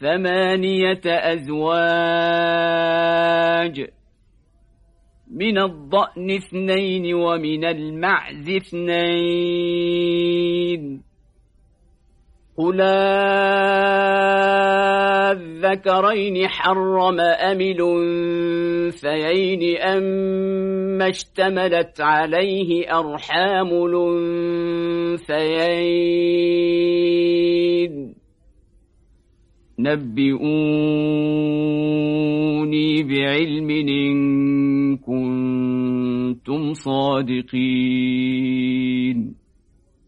ثمانية أزواج من الضأن اثنين ومن المعز اثنين. قل الذكرين حرم أم الأنثيين أم اشتملت عليه أرحام الأنثيين. نبئوني بعلم إن كنتم صادقين.